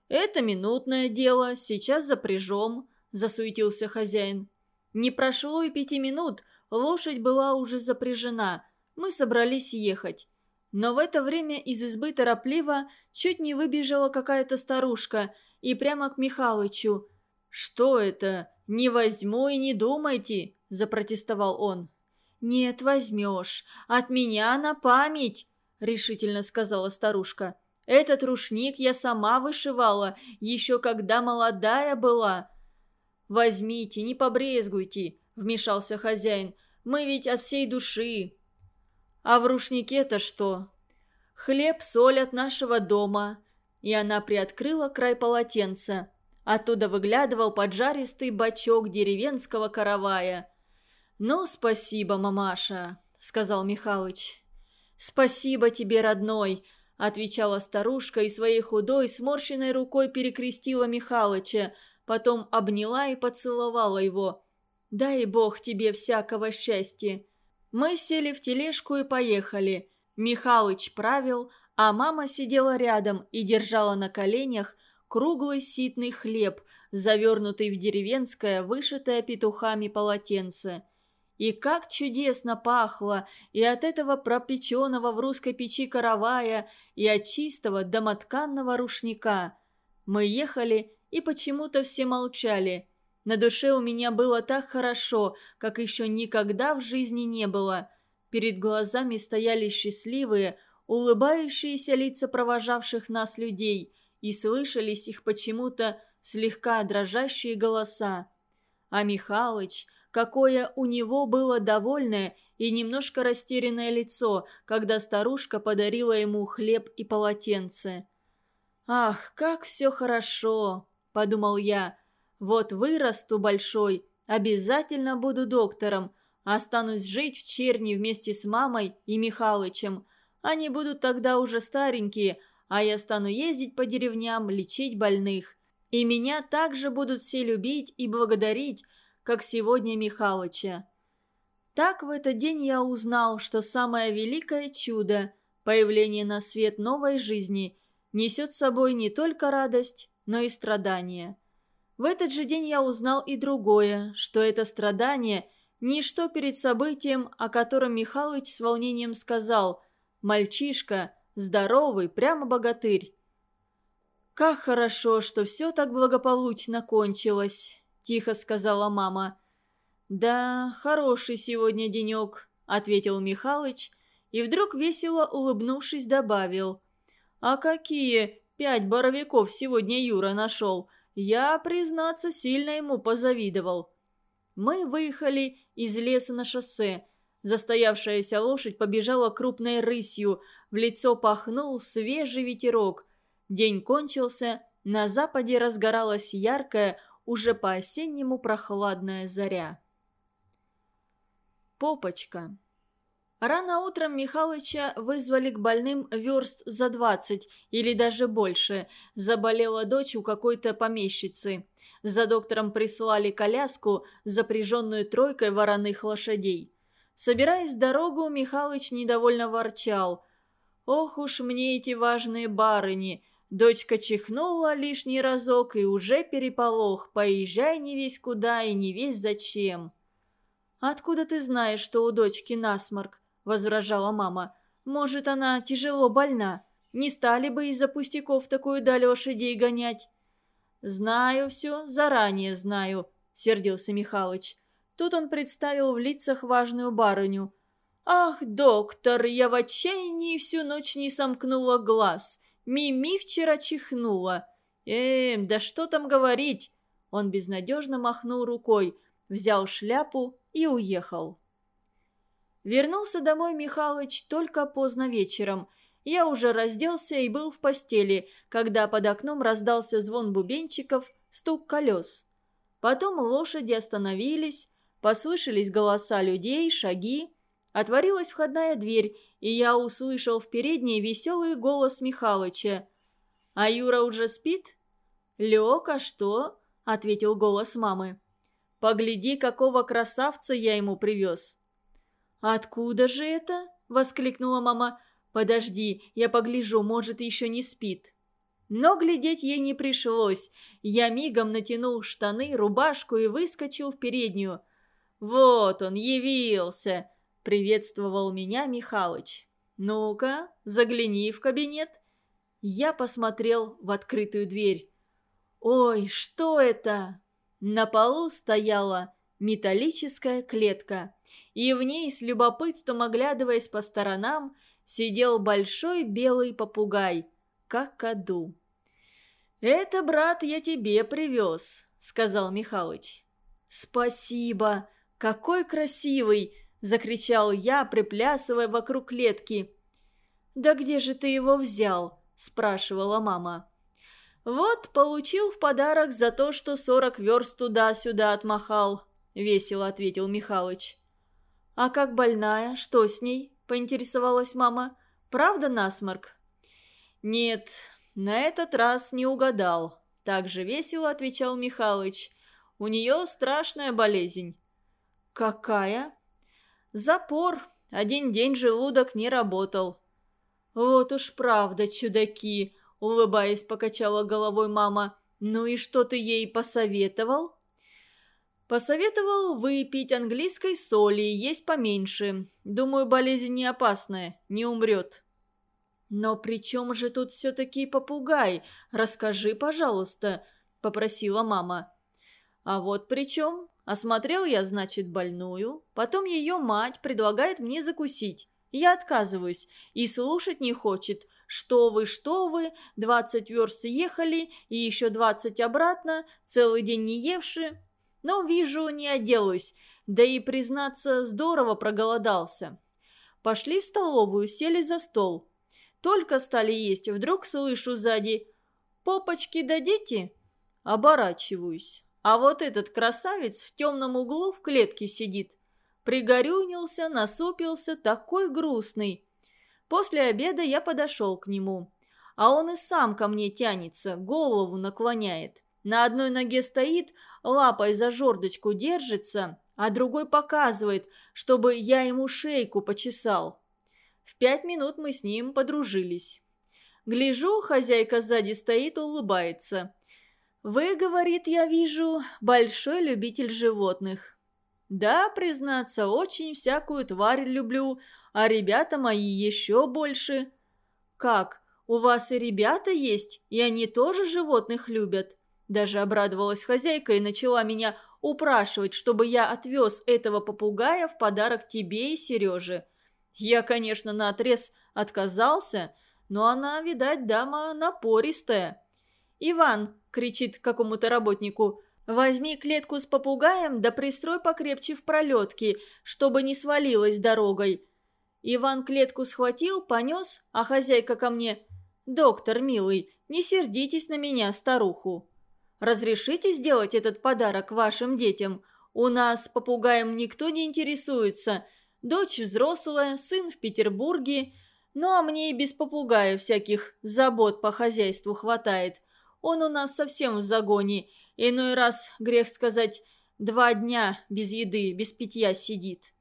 «Это минутное дело, сейчас запряжем», – засуетился хозяин. Не прошло и пяти минут, лошадь была уже запряжена. Мы собрались ехать. Но в это время из избы торопливо чуть не выбежала какая-то старушка и прямо к Михалычу. «Что это? «Не возьму и не думайте», – запротестовал он. «Нет, возьмешь. От меня на память», – решительно сказала старушка. «Этот рушник я сама вышивала, еще когда молодая была». «Возьмите, не побрезгуйте», – вмешался хозяин. «Мы ведь от всей души». «А в рушнике-то что?» «Хлеб, соль от нашего дома». И она приоткрыла край полотенца. Оттуда выглядывал поджаристый бачок деревенского каравая. «Ну, спасибо, мамаша», — сказал Михалыч. «Спасибо тебе, родной», — отвечала старушка и своей худой, сморщенной рукой перекрестила Михалыча, потом обняла и поцеловала его. «Дай бог тебе всякого счастья». Мы сели в тележку и поехали. Михалыч правил, а мама сидела рядом и держала на коленях круглый ситный хлеб, завернутый в деревенское, вышитое петухами полотенце. И как чудесно пахло и от этого пропеченного в русской печи каравая, и от чистого домотканного рушника. Мы ехали, и почему-то все молчали. На душе у меня было так хорошо, как еще никогда в жизни не было. Перед глазами стояли счастливые, улыбающиеся лица провожавших нас людей, и слышались их почему-то слегка дрожащие голоса. А Михалыч, какое у него было довольное и немножко растерянное лицо, когда старушка подарила ему хлеб и полотенце. «Ах, как все хорошо!» – подумал я. «Вот вырасту большой, обязательно буду доктором, останусь жить в Черни вместе с мамой и Михалычем. Они будут тогда уже старенькие, а я стану ездить по деревням, лечить больных. И меня также будут все любить и благодарить, как сегодня Михалыча. Так в этот день я узнал, что самое великое чудо – появление на свет новой жизни – несет с собой не только радость, но и страдания. В этот же день я узнал и другое, что это страдание – ничто перед событием, о котором Михалыч с волнением сказал «Мальчишка, здоровый, прямо богатырь». «Как хорошо, что все так благополучно кончилось», – тихо сказала мама. «Да, хороший сегодня денек», – ответил Михалыч, и вдруг весело улыбнувшись добавил – «А какие пять боровиков сегодня Юра нашел? Я, признаться, сильно ему позавидовал». Мы выехали из леса на шоссе. Застоявшаяся лошадь побежала крупной рысью, в лицо пахнул свежий ветерок. День кончился, на западе разгоралась яркая, уже по-осеннему прохладная заря. Попочка. Рано утром Михалыча вызвали к больным верст за двадцать или даже больше. Заболела дочь у какой-то помещицы. За доктором прислали коляску, запряженную тройкой вороных лошадей. Собираясь в дорогу, Михалыч недовольно ворчал. «Ох уж мне эти важные барыни!» Дочка чихнула лишний разок и уже переполох. Поезжай не весь куда и не весь зачем. «Откуда ты знаешь, что у дочки насморк?» Возражала мама. «Может, она тяжело больна? Не стали бы из-за пустяков такую даль лошадей гонять?» «Знаю все, заранее знаю», — сердился Михалыч. Тут он представил в лицах важную барыню. «Ах, доктор, я в отчаянии всю ночь не сомкнула глаз. Мими вчера чихнула. Эм, да что там говорить?» Он безнадежно махнул рукой, взял шляпу и уехал. Вернулся домой Михалыч только поздно вечером. Я уже разделся и был в постели, когда под окном раздался звон бубенчиков, стук колес. Потом лошади остановились, послышались голоса людей, шаги. Отворилась входная дверь, и я услышал в передней веселый голос Михалыча. «А Юра уже спит?» «Лег, а что?» – ответил голос мамы. «Погляди, какого красавца я ему привез». «Откуда же это?» – воскликнула мама. «Подожди, я погляжу, может, еще не спит». Но глядеть ей не пришлось. Я мигом натянул штаны, рубашку и выскочил в переднюю. «Вот он, явился!» – приветствовал меня Михалыч. «Ну-ка, загляни в кабинет». Я посмотрел в открытую дверь. «Ой, что это?» На полу стояла металлическая клетка, и в ней, с любопытством оглядываясь по сторонам, сидел большой белый попугай, как каду. «Это, брат, я тебе привез», — сказал Михалыч. «Спасибо! Какой красивый!» — закричал я, приплясывая вокруг клетки. «Да где же ты его взял?» – спрашивала мама. «Вот, получил в подарок за то, что сорок верст туда-сюда отмахал. – весело ответил Михалыч. «А как больная? Что с ней?» – поинтересовалась мама. «Правда насморк?» «Нет, на этот раз не угадал», – также весело отвечал Михалыч. «У нее страшная болезнь». «Какая?» «Запор. Один день желудок не работал». «Вот уж правда, чудаки. – улыбаясь, покачала головой мама. «Ну и что ты ей посоветовал?» «Посоветовал выпить английской соли и есть поменьше. Думаю, болезнь не опасная, не умрет». «Но при чем же тут все-таки попугай? Расскажи, пожалуйста», – попросила мама. «А вот при чем? Осмотрел я, значит, больную. Потом ее мать предлагает мне закусить. Я отказываюсь. И слушать не хочет. Что вы, что вы, двадцать верст ехали, и еще двадцать обратно, целый день не евши. Но, вижу, не отделаюсь. Да и, признаться, здорово проголодался. Пошли в столовую, сели за стол. Только стали есть, вдруг слышу сзади «Попочки дадите?» Оборачиваюсь. А вот этот красавец в темном углу в клетке сидит. Пригорюнился, насупился, такой грустный. После обеда я подошел к нему. А он и сам ко мне тянется, голову наклоняет. На одной ноге стоит, лапой за жердочку держится, а другой показывает, чтобы я ему шейку почесал. В пять минут мы с ним подружились. Гляжу, хозяйка сзади стоит, улыбается. «Вы, — говорит, — я вижу, большой любитель животных». «Да, признаться, очень всякую тварь люблю, а ребята мои еще больше». «Как, у вас и ребята есть, и они тоже животных любят?» Даже обрадовалась хозяйка и начала меня упрашивать, чтобы я отвез этого попугая в подарок тебе и Сереже. Я, конечно, наотрез отказался, но она, видать, дама напористая. «Иван!» – кричит какому-то работнику. «Возьми клетку с попугаем, да пристрой покрепче в пролетке, чтобы не свалилась дорогой». Иван клетку схватил, понес, а хозяйка ко мне. «Доктор, милый, не сердитесь на меня, старуху. Разрешите сделать этот подарок вашим детям? У нас попугаем никто не интересуется». Дочь взрослая, сын в Петербурге. Ну, а мне и без попугая всяких забот по хозяйству хватает. Он у нас совсем в загоне. Иной раз, грех сказать, два дня без еды, без питья сидит.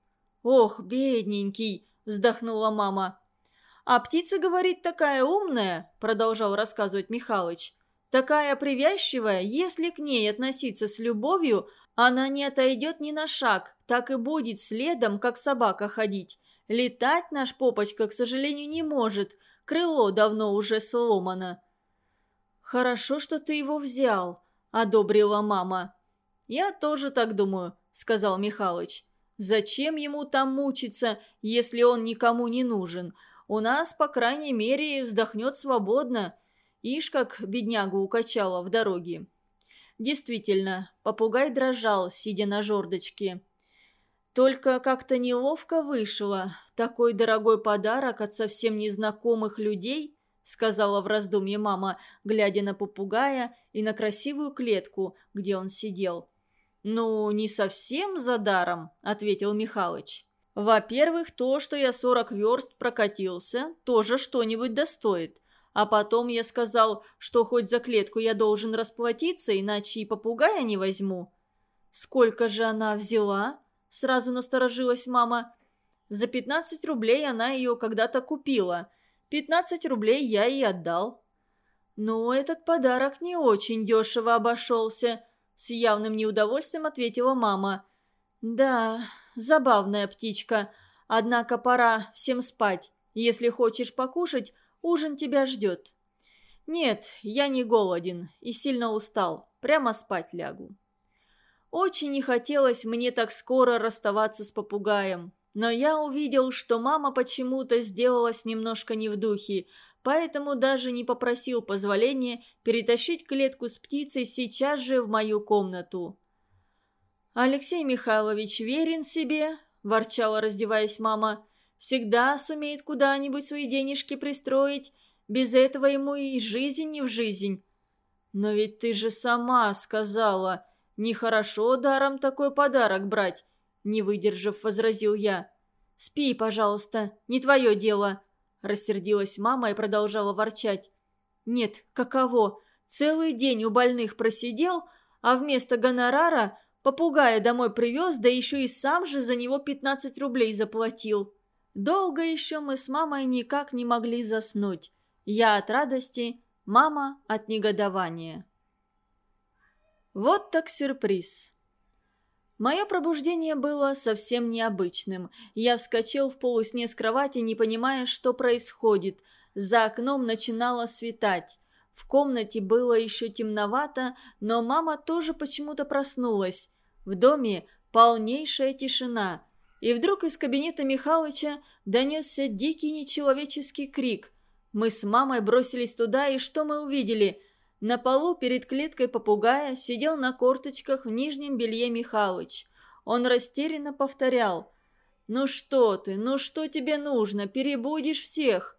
«Ох, бедненький!» – вздохнула мама. «А птица, говорит, такая умная», – продолжал рассказывать Михалыч. «Такая привязчивая, если к ней относиться с любовью, она не отойдет ни на шаг, так и будет следом, как собака ходить. Летать наш попочка, к сожалению, не может. Крыло давно уже сломано. «Хорошо, что ты его взял», – одобрила мама. «Я тоже так думаю», – сказал Михалыч. «Зачем ему там мучиться, если он никому не нужен? У нас, по крайней мере, вздохнет свободно. Ишь, как беднягу укачала в дороге». Действительно, попугай дрожал, сидя на жердочке. Только как-то неловко вышло. Такой дорогой подарок от совсем незнакомых людей, сказала в раздумье мама, глядя на попугая и на красивую клетку, где он сидел. «Ну, не совсем за даром», — ответил Михалыч. «Во-первых, то, что я сорок верст прокатился, тоже что-нибудь достоит. А потом я сказал, что хоть за клетку я должен расплатиться, иначе и попугая не возьму. «Сколько же она взяла?» – сразу насторожилась мама. «За пятнадцать рублей она ее когда-то купила. Пятнадцать рублей я ей отдал». «Ну, этот подарок не очень дешево обошелся», – с явным неудовольствием ответила мама. «Да, забавная птичка. Однако пора всем спать. Если хочешь покушать, Ужин тебя ждет». «Нет, я не голоден и сильно устал. Прямо спать лягу». Очень не хотелось мне так скоро расставаться с попугаем. Но я увидел, что мама почему-то сделалась немножко не в духе, поэтому даже не попросил позволения перетащить клетку с птицей сейчас же в мою комнату. «Алексей Михайлович верен себе?» – ворчала, раздеваясь мама. Всегда сумеет куда-нибудь свои денежки пристроить. Без этого ему и жизнь не в жизнь. Но ведь ты же сама сказала, нехорошо даром такой подарок брать. Не выдержав, возразил я. «Спи, пожалуйста, не твое дело», – рассердилась мама и продолжала ворчать. «Нет, каково? Целый день у больных просидел, а вместо гонорара попугая домой привез, да еще и сам же за него 15 рублей заплатил». Долго еще мы с мамой никак не могли заснуть. Я от радости, мама от негодования. Вот так сюрприз. Мое пробуждение было совсем необычным. Я вскочил в полусне с кровати, не понимая, что происходит. За окном начинало светать. В комнате было еще темновато, но мама тоже почему-то проснулась. В доме полнейшая тишина. И вдруг из кабинета Михалыча донесся дикий нечеловеческий крик. Мы с мамой бросились туда, и что мы увидели? На полу перед клеткой попугая сидел на корточках в нижнем белье Михалыч. Он растерянно повторял «Ну что ты, ну что тебе нужно, перебудешь всех!»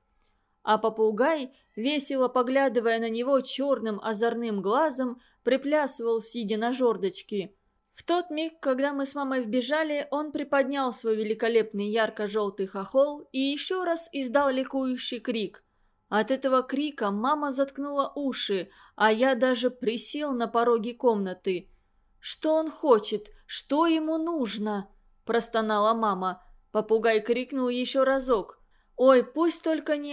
А попугай, весело поглядывая на него черным озорным глазом, приплясывал, сидя на жердочке. В тот миг, когда мы с мамой вбежали, он приподнял свой великолепный ярко-желтый хохол и еще раз издал ликующий крик – от этого крика мама заткнула уши, а я даже присел на пороге комнаты. «Что он хочет? Что ему нужно?» – простонала мама. Попугай крикнул еще разок. «Ой, пусть только не